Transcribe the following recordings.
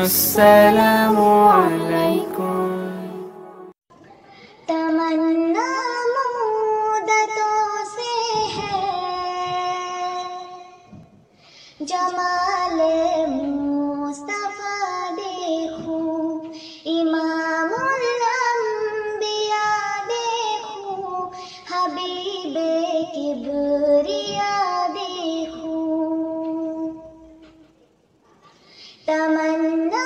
السلام علیکم تمنا مودتوں سے ہے۔ جمال one.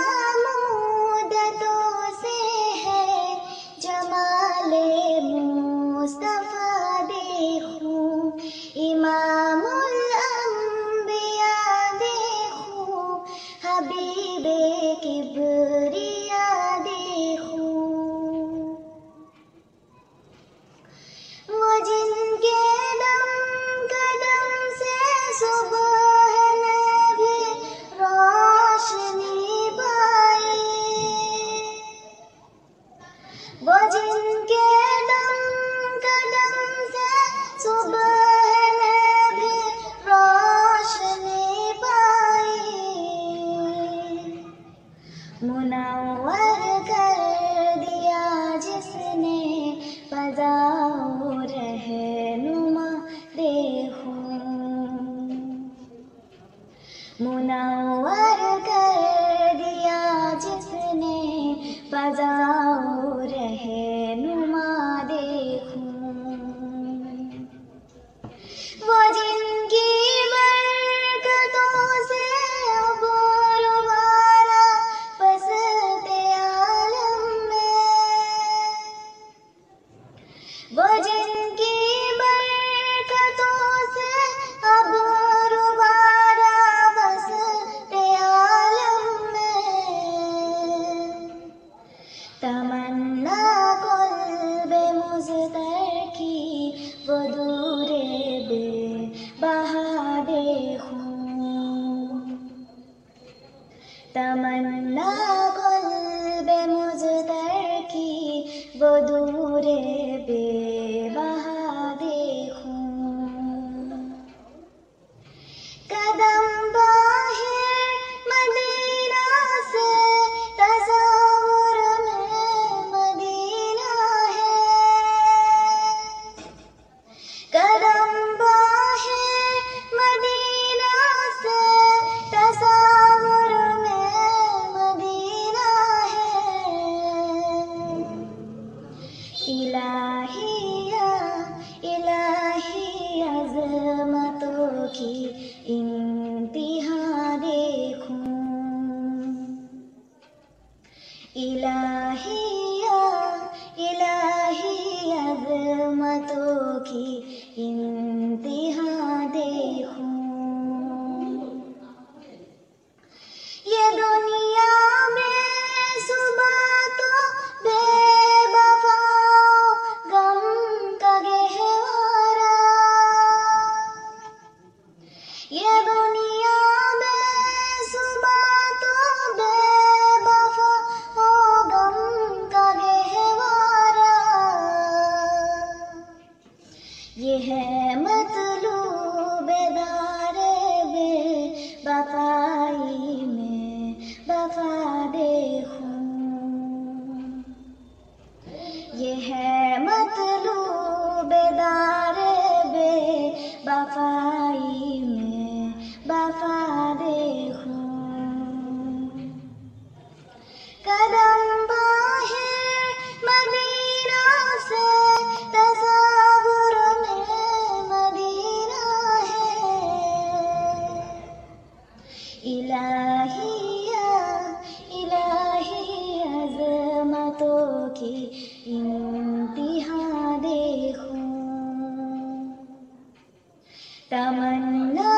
تمنا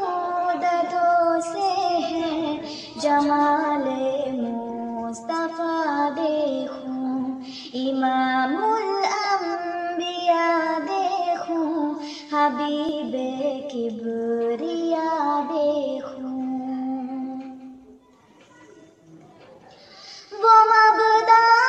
مددوں سے ہے۔ جمال مصطفیٰ دیکھوں، امام الانبیاء دیکھوں، حبیب کبریا دیکھوں۔ وہ مبدہ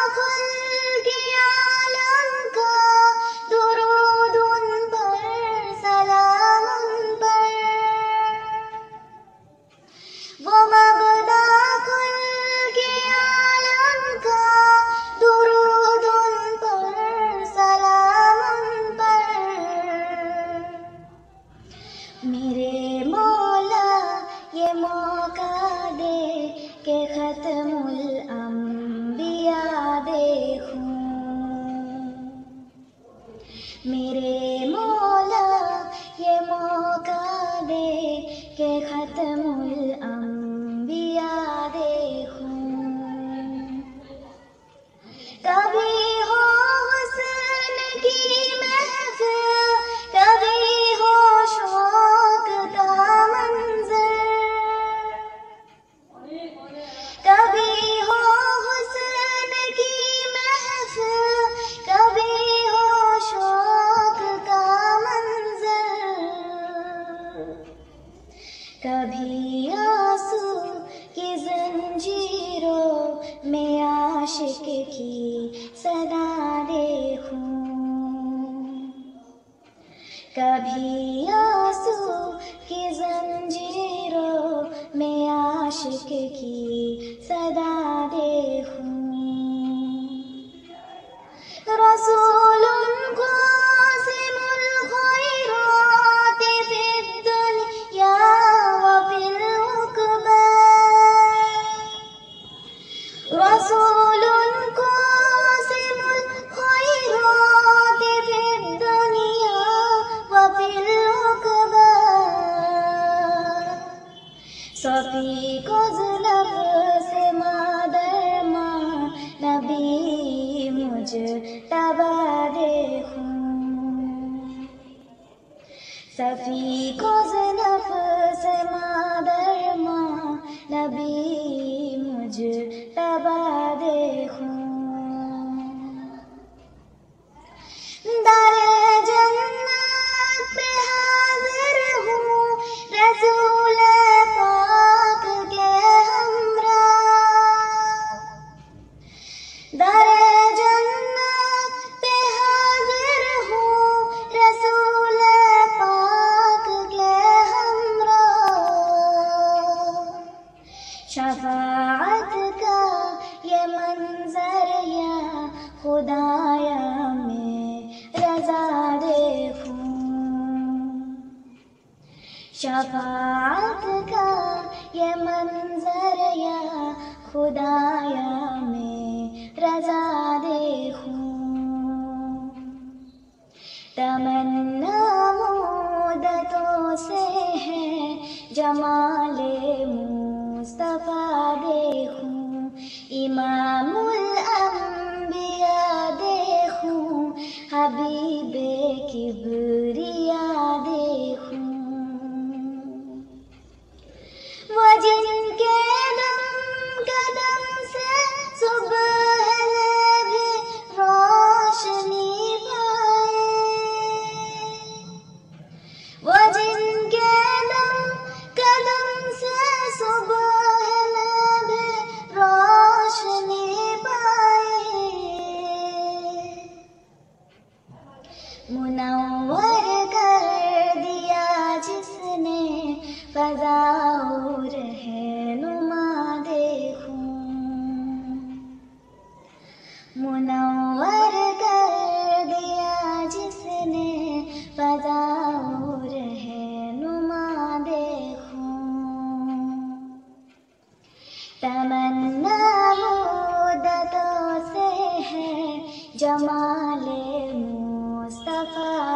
کبھی آنسو کی زنجیروں میں عاشق کی صدا دیکھوں۔ تبا دیکھوں صفی کو زنف سے مادر ماں نبی مجھ تبا دیکھوں شفاعت کا یہ منظر یا خدایا میں رضا دیکھوں۔ تمنا مدتوں سے ہے جمال مصطفیٰ دیکھوں۔ امام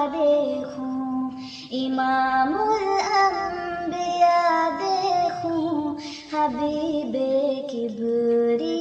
দেখো ইমামুল আম্বিয়া দেখো হাবিবে কিবরিয়া